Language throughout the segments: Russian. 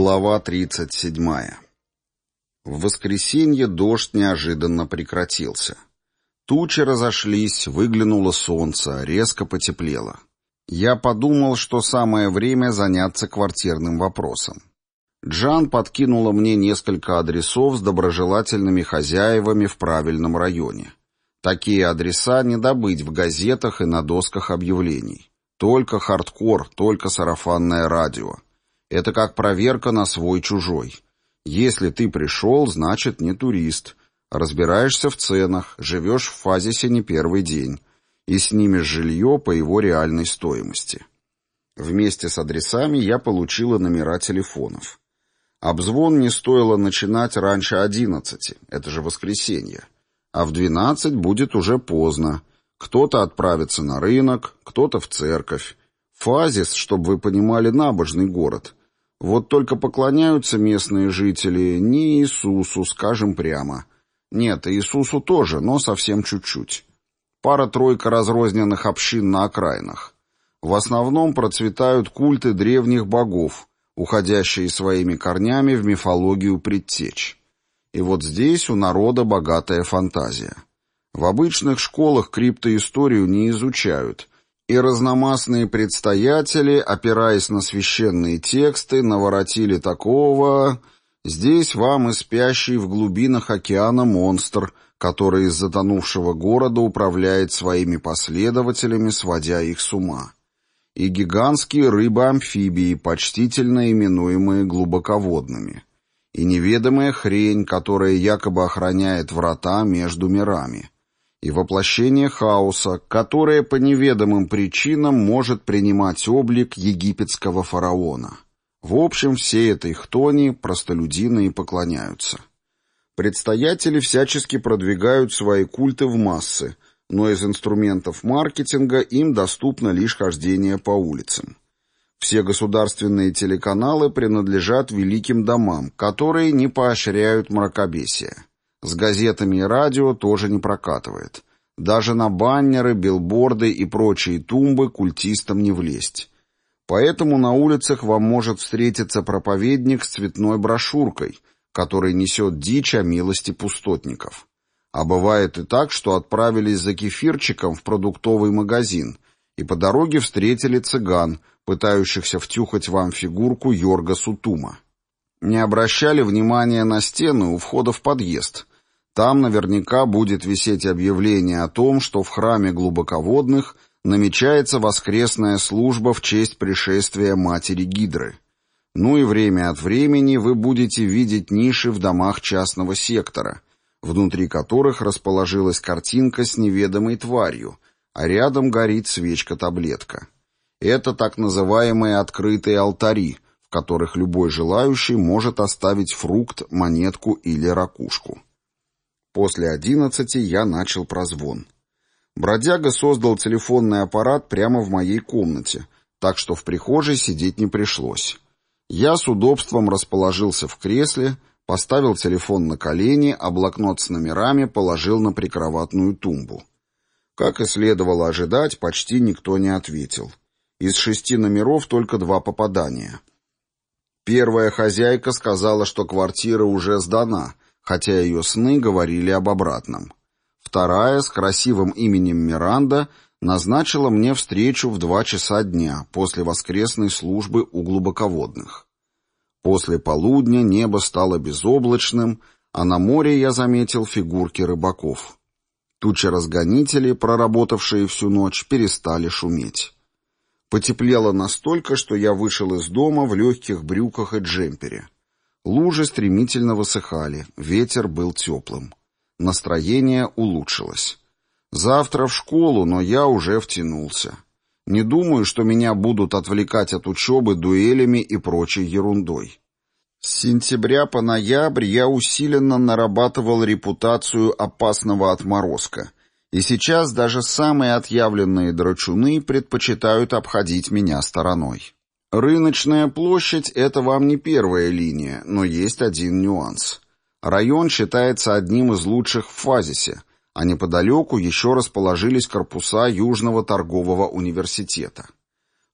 Глава 37. В воскресенье дождь неожиданно прекратился. Тучи разошлись, выглянуло солнце, резко потеплело. Я подумал, что самое время заняться квартирным вопросом. Джан подкинула мне несколько адресов с доброжелательными хозяевами в правильном районе. Такие адреса не добыть в газетах и на досках объявлений. Только хардкор, только сарафанное радио. Это как проверка на свой-чужой. Если ты пришел, значит не турист. Разбираешься в ценах, живешь в фазисе не первый день и снимешь жилье по его реальной стоимости. Вместе с адресами я получила номера телефонов. Обзвон не стоило начинать раньше одиннадцати, это же воскресенье. А в двенадцать будет уже поздно. Кто-то отправится на рынок, кто-то в церковь. Фазис, чтобы вы понимали, набожный город. Вот только поклоняются местные жители не Иисусу, скажем прямо. Нет, Иисусу тоже, но совсем чуть-чуть. Пара-тройка разрозненных общин на окраинах. В основном процветают культы древних богов, уходящие своими корнями в мифологию предтеч. И вот здесь у народа богатая фантазия. В обычных школах криптоисторию не изучают, и разномастные предстоятели, опираясь на священные тексты, наворотили такого... Здесь вам и спящий в глубинах океана монстр, который из затонувшего города управляет своими последователями, сводя их с ума. И гигантские рыбы-амфибии, почтительно именуемые глубоководными. И неведомая хрень, которая якобы охраняет врата между мирами и воплощение хаоса, которое по неведомым причинам может принимать облик египетского фараона. В общем, все этой хтони простолюдины и поклоняются. Предстоятели всячески продвигают свои культы в массы, но из инструментов маркетинга им доступно лишь хождение по улицам. Все государственные телеканалы принадлежат великим домам, которые не поощряют мракобесие. С газетами и радио тоже не прокатывает. Даже на баннеры, билборды и прочие тумбы культистам не влезть. Поэтому на улицах вам может встретиться проповедник с цветной брошюркой, который несет дичь о милости пустотников. А бывает и так, что отправились за кефирчиком в продуктовый магазин и по дороге встретили цыган, пытающихся втюхать вам фигурку Йорга Сутума. Не обращали внимания на стены у входа в подъезд. Там наверняка будет висеть объявление о том, что в храме глубоководных намечается воскресная служба в честь пришествия Матери Гидры. Ну и время от времени вы будете видеть ниши в домах частного сектора, внутри которых расположилась картинка с неведомой тварью, а рядом горит свечка-таблетка. Это так называемые открытые алтари – которых любой желающий может оставить фрукт, монетку или ракушку. После одиннадцати я начал прозвон. Бродяга создал телефонный аппарат прямо в моей комнате, так что в прихожей сидеть не пришлось. Я с удобством расположился в кресле, поставил телефон на колени, а блокнот с номерами положил на прикроватную тумбу. Как и следовало ожидать, почти никто не ответил. Из шести номеров только два попадания. Первая хозяйка сказала, что квартира уже сдана, хотя ее сны говорили об обратном. Вторая, с красивым именем Миранда, назначила мне встречу в два часа дня после воскресной службы у глубоководных. После полудня небо стало безоблачным, а на море я заметил фигурки рыбаков. Тучи-разгонители, проработавшие всю ночь, перестали шуметь. Потеплело настолько, что я вышел из дома в легких брюках и джемпере. Лужи стремительно высыхали, ветер был теплым. Настроение улучшилось. Завтра в школу, но я уже втянулся. Не думаю, что меня будут отвлекать от учебы дуэлями и прочей ерундой. С сентября по ноябрь я усиленно нарабатывал репутацию опасного отморозка — и сейчас даже самые отъявленные драчуны предпочитают обходить меня стороной. Рыночная площадь — это вам не первая линия, но есть один нюанс. Район считается одним из лучших в Фазисе, а неподалеку еще расположились корпуса Южного торгового университета.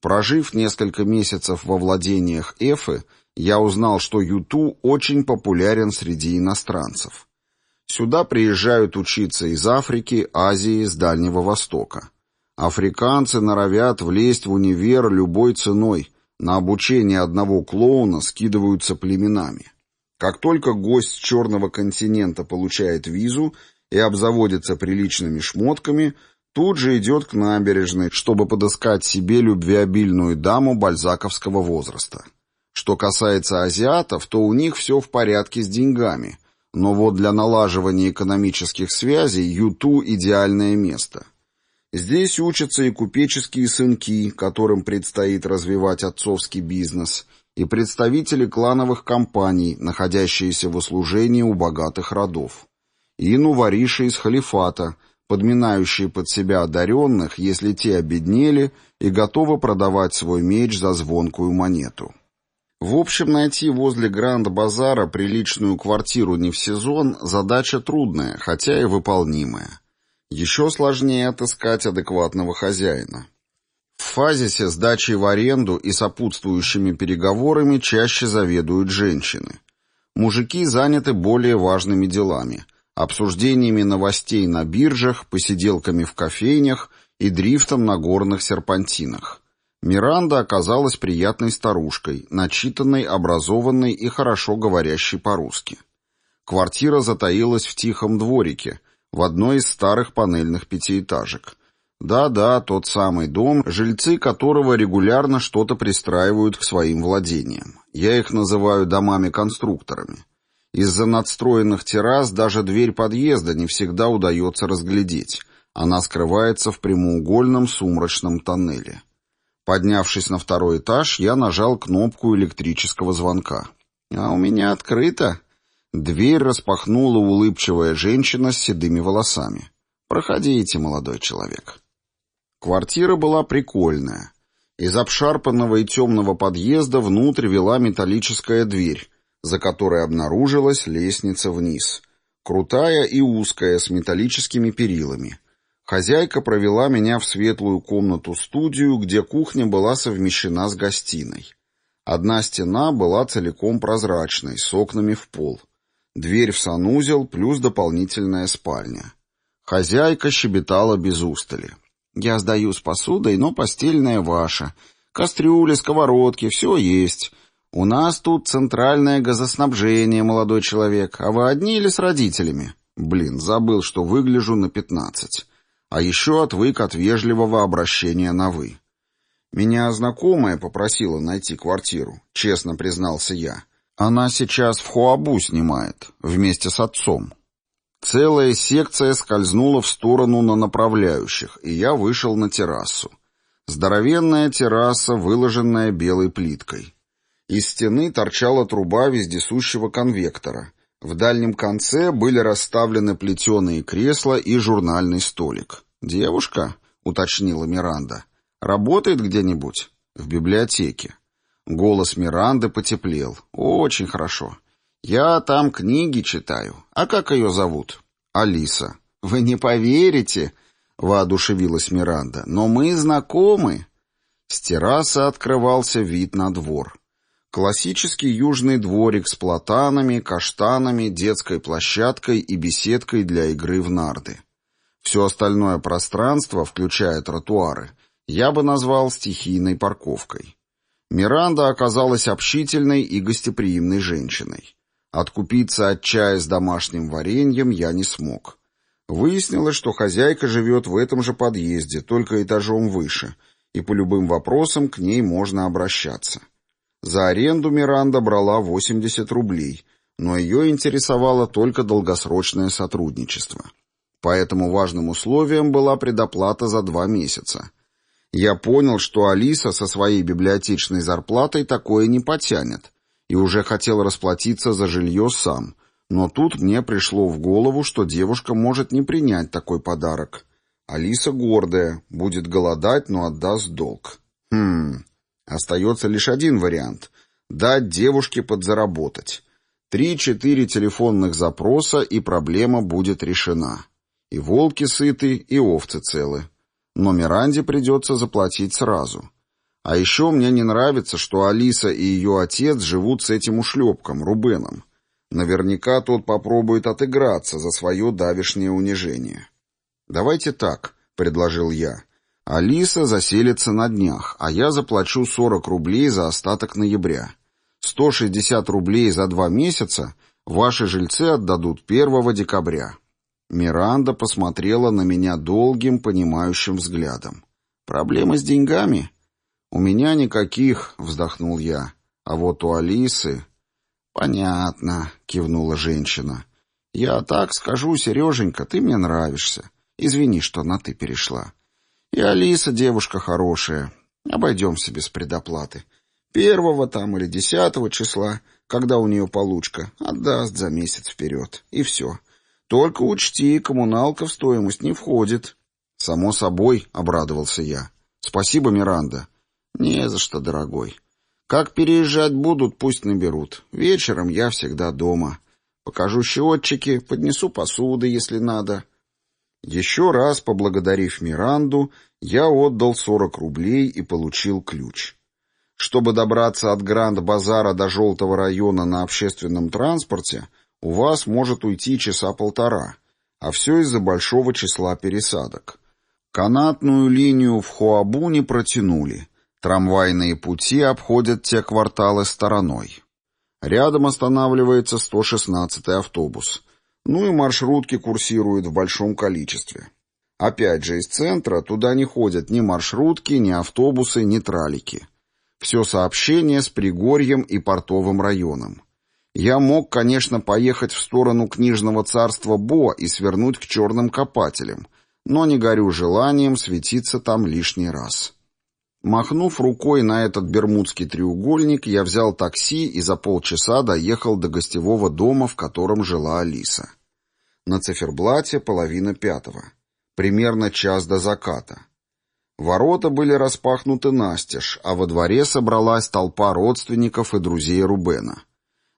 Прожив несколько месяцев во владениях Эфы, я узнал, что Юту очень популярен среди иностранцев. Сюда приезжают учиться из Африки, Азии, с Дальнего Востока. Африканцы норовят влезть в универ любой ценой, на обучение одного клоуна скидываются племенами. Как только гость с черного континента получает визу и обзаводится приличными шмотками, тут же идет к набережной, чтобы подыскать себе любвеобильную даму бальзаковского возраста. Что касается азиатов, то у них все в порядке с деньгами, но вот для налаживания экономических связей Юту – идеальное место – Здесь учатся и купеческие сынки, которым предстоит развивать отцовский бизнес, и представители клановых компаний, находящиеся в услужении у богатых родов, и нувариши из халифата, подминающие под себя одаренных, если те обеднели и готовы продавать свой меч за звонкую монету. В общем, найти возле Гранд-базара приличную квартиру не в сезон – задача трудная, хотя и выполнимая. Еще сложнее отыскать адекватного хозяина. В фазисе сдачи в аренду и сопутствующими переговорами чаще заведуют женщины. Мужики заняты более важными делами – обсуждениями новостей на биржах, посиделками в кофейнях и дрифтом на горных серпантинах. Миранда оказалась приятной старушкой, начитанной, образованной и хорошо говорящей по-русски. Квартира затаилась в тихом дворике – в одной из старых панельных пятиэтажек. Да-да, тот самый дом, жильцы которого регулярно что-то пристраивают к своим владениям. Я их называю домами-конструкторами. Из-за надстроенных террас даже дверь подъезда не всегда удается разглядеть. Она скрывается в прямоугольном сумрачном тоннеле. Поднявшись на второй этаж, я нажал кнопку электрического звонка. «А у меня открыто», Дверь распахнула улыбчивая женщина с седыми волосами. «Проходите, молодой человек». Квартира была прикольная. Из обшарпанного и темного подъезда внутрь вела металлическая дверь, за которой обнаружилась лестница вниз. Крутая и узкая, с металлическими перилами. Хозяйка провела меня в светлую комнату-студию, где кухня была совмещена с гостиной. Одна стена была целиком прозрачной, с окнами в пол. Дверь в санузел плюс дополнительная спальня. Хозяйка щебетала без устали. «Я сдаю с посудой, но постельная ваша. Кастрюли, сковородки, все есть. У нас тут центральное газоснабжение, молодой человек. А вы одни или с родителями?» Блин, забыл, что выгляжу на пятнадцать. А еще отвык от вежливого обращения на «вы». Меня знакомая попросила найти квартиру, честно признался я. Она сейчас в Хуабу снимает, вместе с отцом. Целая секция скользнула в сторону на направляющих, и я вышел на террасу. Здоровенная терраса, выложенная белой плиткой. Из стены торчала труба вездесущего конвектора. В дальнем конце были расставлены плетеные кресла и журнальный столик. «Девушка?» — уточнила Миранда. «Работает где-нибудь?» «В библиотеке». Голос Миранды потеплел. «Очень хорошо. Я там книги читаю. А как ее зовут?» «Алиса». «Вы не поверите?» — воодушевилась Миранда. «Но мы знакомы». С террасы открывался вид на двор. Классический южный дворик с платанами, каштанами, детской площадкой и беседкой для игры в нарды. Все остальное пространство, включая тротуары, я бы назвал стихийной парковкой. Миранда оказалась общительной и гостеприимной женщиной. Откупиться от чая с домашним вареньем я не смог. Выяснилось, что хозяйка живет в этом же подъезде, только этажом выше, и по любым вопросам к ней можно обращаться. За аренду Миранда брала 80 рублей, но ее интересовало только долгосрочное сотрудничество. Поэтому важным условием была предоплата за два месяца. Я понял, что Алиса со своей библиотечной зарплатой такое не потянет, и уже хотел расплатиться за жилье сам. Но тут мне пришло в голову, что девушка может не принять такой подарок. Алиса гордая, будет голодать, но отдаст долг. Хм, остается лишь один вариант — дать девушке подзаработать. Три-четыре телефонных запроса, и проблема будет решена. И волки сыты, и овцы целы но Миранде придется заплатить сразу. А еще мне не нравится, что Алиса и ее отец живут с этим ушлепком, Рубеном. Наверняка тот попробует отыграться за свое давешнее унижение. «Давайте так», — предложил я. «Алиса заселится на днях, а я заплачу 40 рублей за остаток ноября. 160 рублей за два месяца ваши жильцы отдадут 1 декабря». Миранда посмотрела на меня долгим, понимающим взглядом. «Проблемы с деньгами?» «У меня никаких», — вздохнул я. «А вот у Алисы...» «Понятно», — кивнула женщина. «Я так скажу, Сереженька, ты мне нравишься. Извини, что на «ты» перешла. И Алиса девушка хорошая. Обойдемся без предоплаты. Первого там или десятого числа, когда у нее получка, отдаст за месяц вперед. И все. Только учти, коммуналка в стоимость не входит». «Само собой», — обрадовался я. «Спасибо, Миранда». «Не за что, дорогой. Как переезжать будут, пусть наберут. Вечером я всегда дома. Покажу счетчики, поднесу посуды, если надо». Еще раз поблагодарив Миранду, я отдал 40 рублей и получил ключ. Чтобы добраться от Гранд-базара до Желтого района на общественном транспорте, у вас может уйти часа полтора, а все из-за большого числа пересадок. Канатную линию в Хуабу не протянули, Трамвайные пути обходят те кварталы стороной. Рядом останавливается 116-й автобус. Ну и маршрутки курсируют в большом количестве. Опять же, из центра туда не ходят ни маршрутки, ни автобусы, ни тралики. Все сообщение с Пригорьем и Портовым районом. Я мог, конечно, поехать в сторону книжного царства Бо и свернуть к черным копателям, но не горю желанием светиться там лишний раз. Махнув рукой на этот бермудский треугольник, я взял такси и за полчаса доехал до гостевого дома, в котором жила Алиса. На циферблате половина пятого. Примерно час до заката. Ворота были распахнуты настежь, а во дворе собралась толпа родственников и друзей Рубена.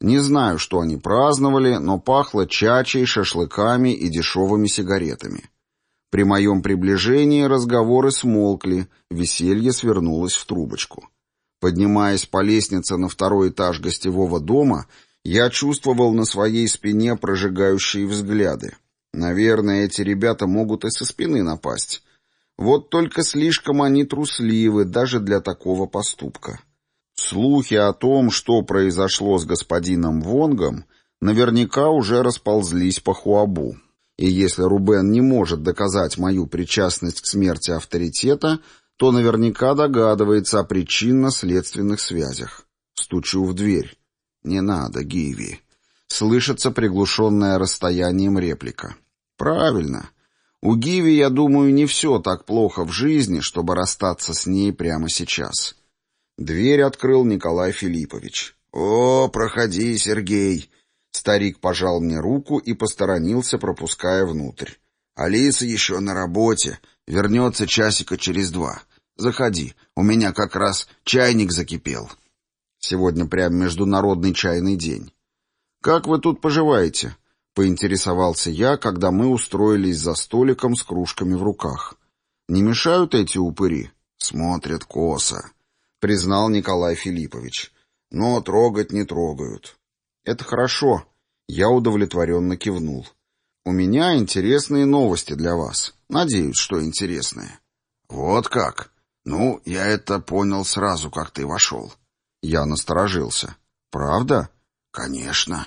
Не знаю, что они праздновали, но пахло чачей, шашлыками и дешевыми сигаретами. При моем приближении разговоры смолкли, веселье свернулось в трубочку. Поднимаясь по лестнице на второй этаж гостевого дома, я чувствовал на своей спине прожигающие взгляды. Наверное, эти ребята могут и со спины напасть. Вот только слишком они трусливы даже для такого поступка. Слухи о том, что произошло с господином Вонгом, наверняка уже расползлись по Хуабу. И если Рубен не может доказать мою причастность к смерти авторитета, то наверняка догадывается о причинно-следственных связях. Стучу в дверь. «Не надо, Гиви». Слышится приглушенная расстоянием реплика. «Правильно. У Гиви, я думаю, не все так плохо в жизни, чтобы расстаться с ней прямо сейчас». Дверь открыл Николай Филиппович. «О, проходи, Сергей!» Старик пожал мне руку и посторонился, пропуская внутрь. «Алиса еще на работе. Вернется часика через два. Заходи, у меня как раз чайник закипел». Сегодня прям международный чайный день. «Как вы тут поживаете?» — поинтересовался я, когда мы устроились за столиком с кружками в руках. «Не мешают эти упыри?» «Смотрят косо», — признал Николай Филиппович. «Но трогать не трогают. «Это хорошо». Я удовлетворенно кивнул. «У меня интересные новости для вас. Надеюсь, что интересные». «Вот как? Ну, я это понял сразу, как ты вошел». Я насторожился. «Правда?» «Конечно.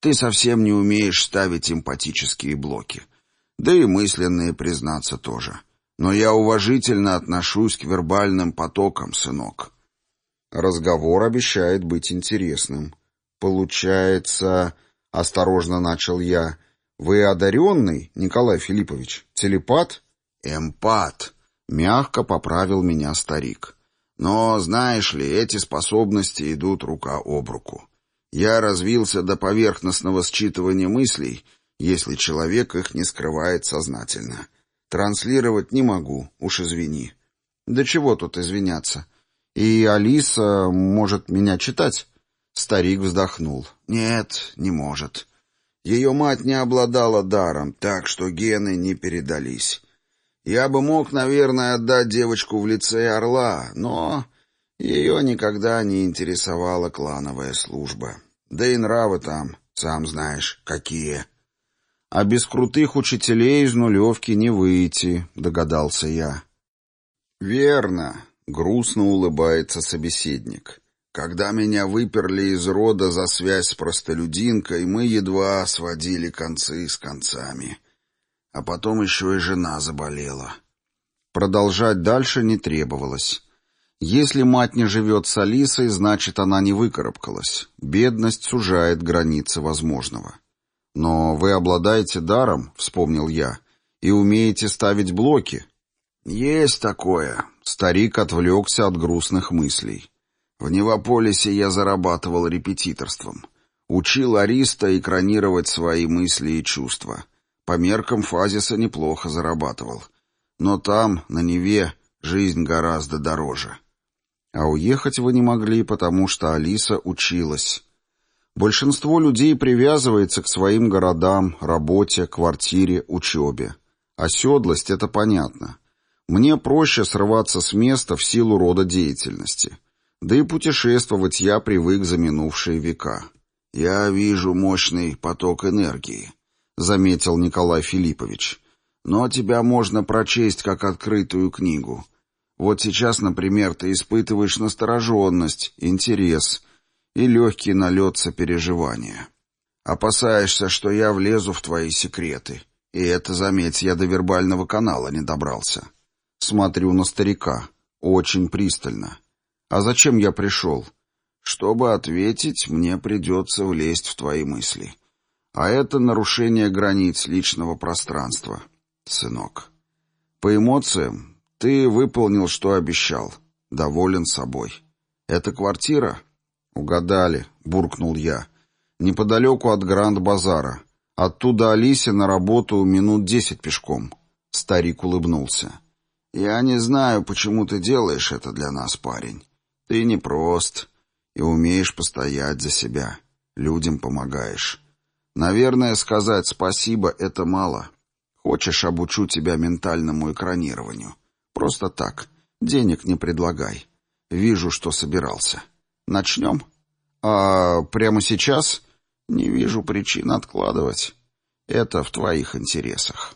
Ты совсем не умеешь ставить эмпатические блоки. Да и мысленные, признаться, тоже. Но я уважительно отношусь к вербальным потокам, сынок». Разговор обещает быть интересным. «Получается...» — осторожно начал я. «Вы одаренный, Николай Филиппович? Телепат?» «Эмпат», — мягко поправил меня старик. «Но, знаешь ли, эти способности идут рука об руку. Я развился до поверхностного считывания мыслей, если человек их не скрывает сознательно. Транслировать не могу, уж извини». «Да чего тут извиняться? И Алиса может меня читать?» Старик вздохнул. «Нет, не может. Ее мать не обладала даром, так что гены не передались. Я бы мог, наверное, отдать девочку в лице орла, но Ее никогда не интересовала клановая служба. Да и нравы там, сам знаешь, какие. А без крутых учителей из нулевки не выйти, догадался я. Верно, грустно улыбается собеседник. Когда меня выперли из рода за связь с простолюдинкой, мы едва сводили концы с концами. А потом еще и жена заболела. Продолжать дальше не требовалось. Если мать не живет с Алисой, значит, она не выкарабкалась. Бедность сужает границы возможного. «Но вы обладаете даром», — вспомнил я, — «и умеете ставить блоки». «Есть такое», — старик отвлекся от грустных мыслей. «В Невополисе я зарабатывал репетиторством. Учил Ариста экранировать свои мысли и чувства. По меркам Фазиса неплохо зарабатывал. Но там, на Неве, жизнь гораздо дороже». А уехать вы не могли, потому что Алиса училась. Большинство людей привязывается к своим городам, работе, квартире, учебе. Оседлость — это понятно. Мне проще срываться с места в силу рода деятельности. Да и путешествовать я привык за минувшие века. «Я вижу мощный поток энергии», — заметил Николай Филиппович. «Но тебя можно прочесть как открытую книгу. Вот сейчас, например, ты испытываешь настороженность, интерес и легкий налет сопереживания. Опасаешься, что я влезу в твои секреты. И это, заметь, я до вербального канала не добрался. Смотрю на старика. Очень пристально. А зачем я пришел? Чтобы ответить, мне придется влезть в твои мысли. А это нарушение границ личного пространства, сынок. По эмоциям ты выполнил, что обещал. Доволен собой. Это квартира? Угадали, буркнул я. Неподалеку от Гранд-базара. Оттуда Алисе на работу минут десять пешком. Старик улыбнулся. «Я не знаю, почему ты делаешь это для нас, парень. Ты непрост и умеешь постоять за себя. Людям помогаешь. Наверное, сказать спасибо — это мало. Хочешь, обучу тебя ментальному экранированию. Просто так. Денег не предлагай. Вижу, что собирался. Начнем? А прямо сейчас? Не вижу причин откладывать. Это в твоих интересах.